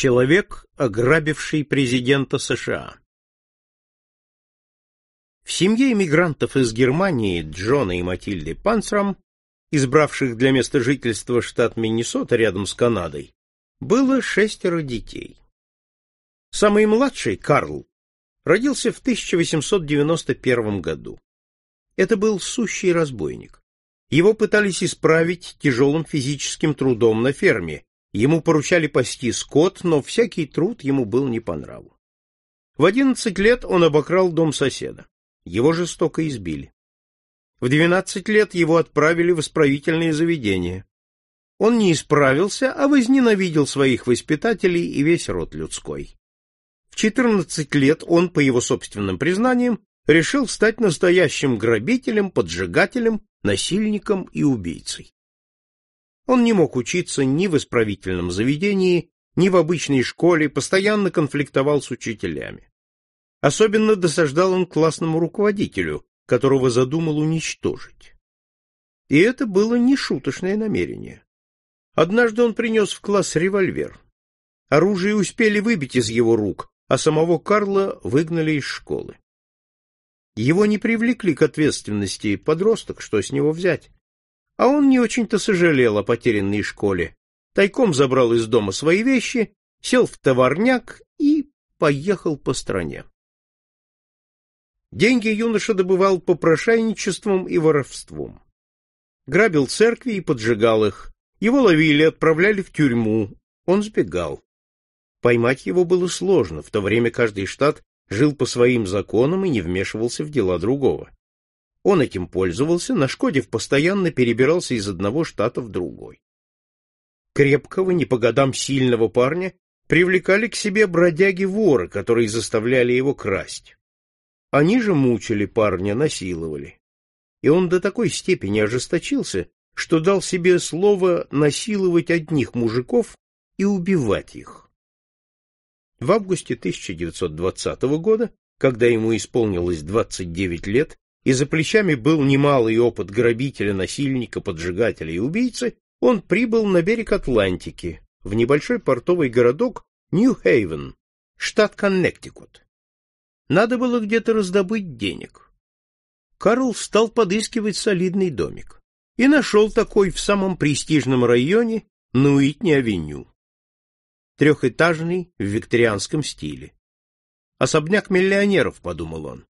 Человек, ограбивший президента США. В семье иммигрантов из Германии Джона и Матильды Панцрам, избравших для места жительства штат Миннесота рядом с Канадой, было шестеро детей. Самый младший, Карл, родился в 1891 году. Это был сущий разбойник. Его пытались исправить тяжелым физическим трудом на ферме, Ему поручали пасти скот, но всякий труд ему был не по нраву. В одиннадцать лет он обокрал дом соседа. Его жестоко избили. В двенадцать лет его отправили в исправительное заведение. Он не исправился, а возненавидел своих воспитателей и весь род людской. В четырнадцать лет он, по его собственным признаниям, решил стать настоящим грабителем, поджигателем, насильником и убийцей. Он не мог учиться ни в исправительном заведении, ни в обычной школе, постоянно конфликтовал с учителями. Особенно досаждал он классному руководителю, которого задумал уничтожить. И это было не шуточное намерение. Однажды он принес в класс револьвер. Оружие успели выбить из его рук, а самого Карла выгнали из школы. Его не привлекли к ответственности подросток, что с него взять? А он не очень-то сожалел о потерянной школе. Тайком забрал из дома свои вещи, сел в товарняк и поехал по стране. Деньги юноша добывал попрошайничеством и воровством. Грабил церкви и поджигал их. Его ловили, отправляли в тюрьму. Он сбегал. Поймать его было сложно, в то время каждый штат жил по своим законам и не вмешивался в дела другого. Он этим пользовался, нашкодив постоянно перебирался из одного штата в другой. Крепкого, не по годам сильного парня привлекали к себе бродяги-воры, которые заставляли его красть. Они же мучили парня, насиловали. И он до такой степени ожесточился, что дал себе слово насиловать одних мужиков и убивать их. В августе 1920 года, когда ему исполнилось 29 лет, и за плечами был немалый опыт грабителя, насильника, поджигателя и убийцы, он прибыл на берег Атлантики, в небольшой портовый городок Нью-Хейвен, штат Коннектикут. Надо было где-то раздобыть денег. Карл стал подыскивать солидный домик и нашел такой в самом престижном районе на Уитни-авеню. Трехэтажный в викторианском стиле. Особняк миллионеров, подумал он.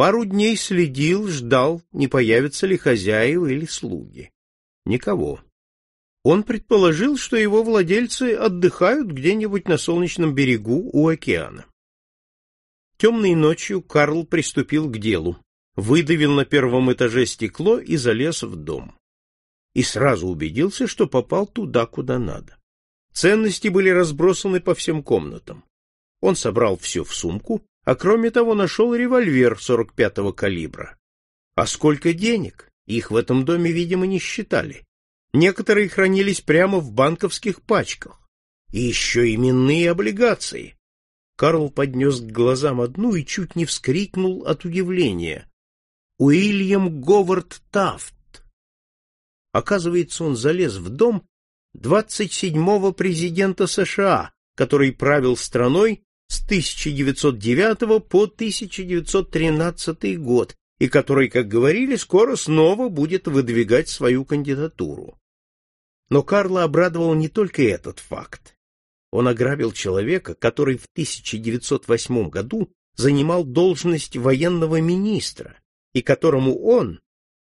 Пару дней следил, ждал, не появятся ли хозяева или слуги. Никого. Он предположил, что его владельцы отдыхают где-нибудь на солнечном берегу у океана. Темной ночью Карл приступил к делу, выдавил на первом этаже стекло и залез в дом. И сразу убедился, что попал туда, куда надо. Ценности были разбросаны по всем комнатам. Он собрал все в сумку а кроме того нашел револьвер 45-го калибра. А сколько денег? Их в этом доме, видимо, не считали. Некоторые хранились прямо в банковских пачках. И еще именные облигации. Карл поднес к глазам одну и чуть не вскрикнул от удивления. Уильям Говард Тафт. Оказывается, он залез в дом 27-го президента США, который правил страной с 1909 по 1913 год и который, как говорили, скоро снова будет выдвигать свою кандидатуру. Но Карла обрадовал не только этот факт. Он ограбил человека, который в 1908 году занимал должность военного министра, и которому он,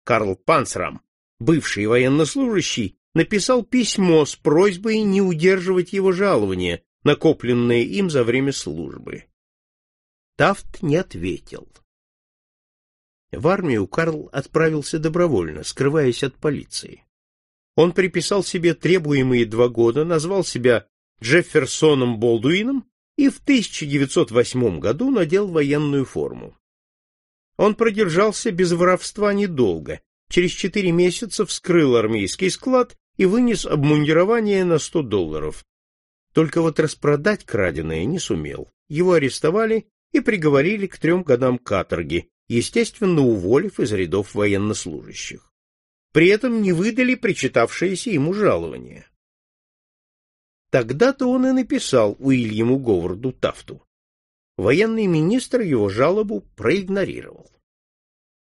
Карл Панцрам, бывший военнослужащий, написал письмо с просьбой не удерживать его жалования, накопленные им за время службы. Тафт не ответил. В армию Карл отправился добровольно, скрываясь от полиции. Он приписал себе требуемые два года, назвал себя Джефферсоном Болдуином и в 1908 году надел военную форму. Он продержался без воровства недолго, через четыре месяца вскрыл армейский склад и вынес обмундирование на 100 долларов, только вот распродать краденое не сумел. Его арестовали и приговорили к трем годам каторги, естественно, уволив из рядов военнослужащих. При этом не выдали причитавшееся ему жалование. Тогда-то он и написал Уильяму Говарду Тафту. Военный министр его жалобу проигнорировал.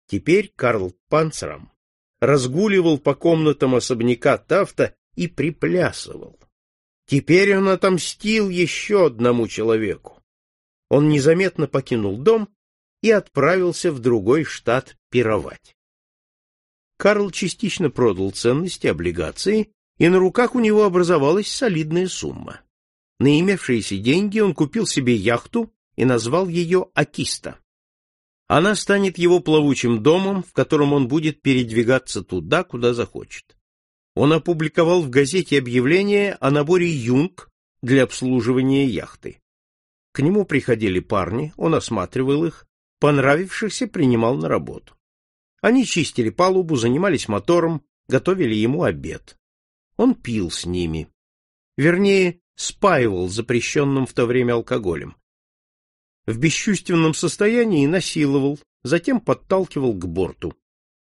Теперь Карл Панцером разгуливал по комнатам особняка Тафта и приплясывал. Теперь он отомстил еще одному человеку. Он незаметно покинул дом и отправился в другой штат пировать. Карл частично продал ценности, облигации, и на руках у него образовалась солидная сумма. На имевшиеся деньги он купил себе яхту и назвал ее «Акиста». Она станет его плавучим домом, в котором он будет передвигаться туда, куда захочет. Он опубликовал в газете объявление о наборе юнг для обслуживания яхты. К нему приходили парни, он осматривал их, понравившихся принимал на работу. Они чистили палубу, занимались мотором, готовили ему обед. Он пил с ними. Вернее, спаивал запрещенным в то время алкоголем. В бесчувственном состоянии насиловал, затем подталкивал к борту.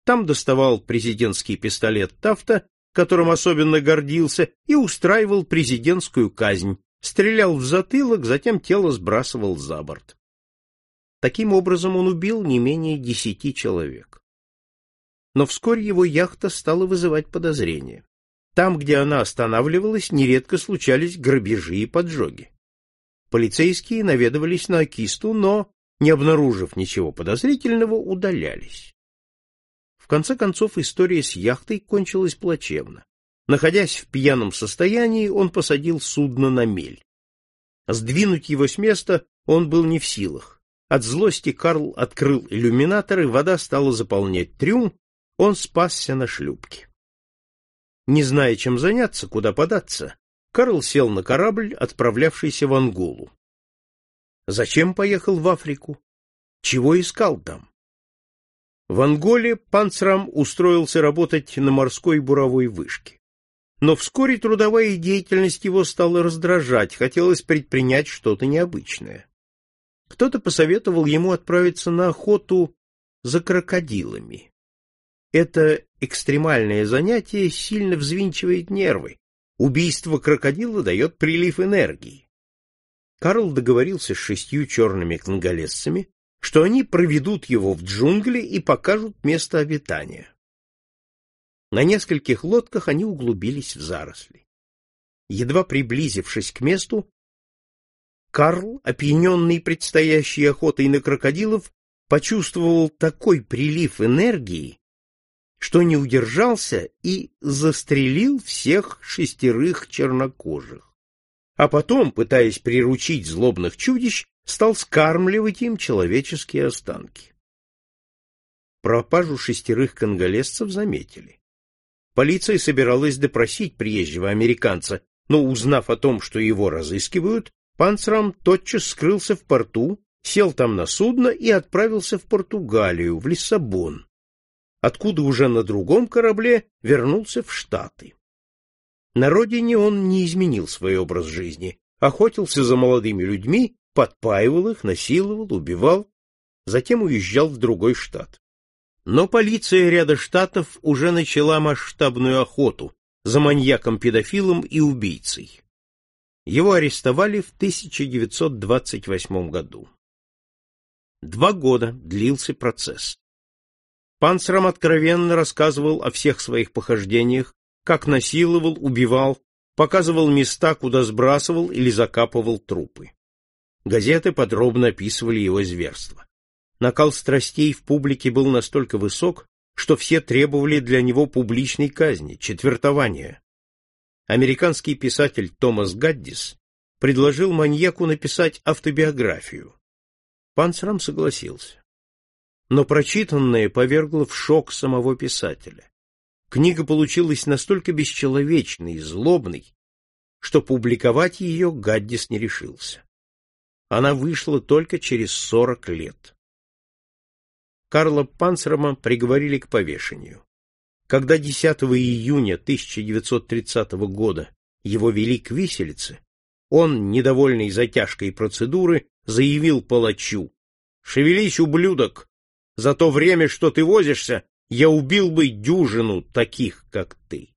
Там доставал президентский пистолет Тафта, которым особенно гордился, и устраивал президентскую казнь, стрелял в затылок, затем тело сбрасывал за борт. Таким образом он убил не менее десяти человек. Но вскоре его яхта стала вызывать подозрения. Там, где она останавливалась, нередко случались грабежи и поджоги. Полицейские наведывались на Акисту, но, не обнаружив ничего подозрительного, удалялись. В конце концов, история с яхтой кончилась плачевно. Находясь в пьяном состоянии, он посадил судно на мель. Сдвинуть его с места он был не в силах. От злости Карл открыл иллюминатор, и вода стала заполнять трюм, он спасся на шлюпке. Не зная, чем заняться, куда податься, Карл сел на корабль, отправлявшийся в Анголу. Зачем поехал в Африку? Чего искал там? В Анголе Панцрам устроился работать на морской буровой вышке. Но вскоре трудовая деятельность его стала раздражать, хотелось предпринять что-то необычное. Кто-то посоветовал ему отправиться на охоту за крокодилами. Это экстремальное занятие сильно взвинчивает нервы. Убийство крокодила дает прилив энергии. Карл договорился с шестью черными конголезцами, что они проведут его в джунгли и покажут место обитания. На нескольких лодках они углубились в заросли. Едва приблизившись к месту, Карл, опьяненный предстоящей охотой на крокодилов, почувствовал такой прилив энергии, что не удержался и застрелил всех шестерых чернокожих. А потом, пытаясь приручить злобных чудищ, стал скармливать им человеческие останки. Пропажу шестерых конголезцев заметили. Полиция собиралась допросить приезжего американца, но, узнав о том, что его разыскивают, Панцрам тотчас скрылся в порту, сел там на судно и отправился в Португалию, в Лиссабон, откуда уже на другом корабле вернулся в Штаты. На родине он не изменил свой образ жизни, охотился за молодыми людьми, подпаивал их, насиловал, убивал, затем уезжал в другой штат. Но полиция ряда штатов уже начала масштабную охоту за маньяком-педофилом и убийцей. Его арестовали в 1928 году. Два года длился процесс. Панцером откровенно рассказывал о всех своих похождениях, как насиловал, убивал, показывал места, куда сбрасывал или закапывал трупы. Газеты подробно описывали его зверство. Накал страстей в публике был настолько высок, что все требовали для него публичной казни, четвертования. Американский писатель Томас Гаддис предложил маньяку написать автобиографию. Панцером согласился но прочитанное повергло в шок самого писателя. Книга получилась настолько бесчеловечной и злобной, что публиковать ее Гаддис не решился. Она вышла только через сорок лет. Карла Панцерма приговорили к повешению. Когда 10 июня 1930 года его вели к виселице, он, недовольный затяжкой процедуры, заявил палачу «Шевелись, ублюдок, за то время, что ты возишься, я убил бы дюжину таких, как ты.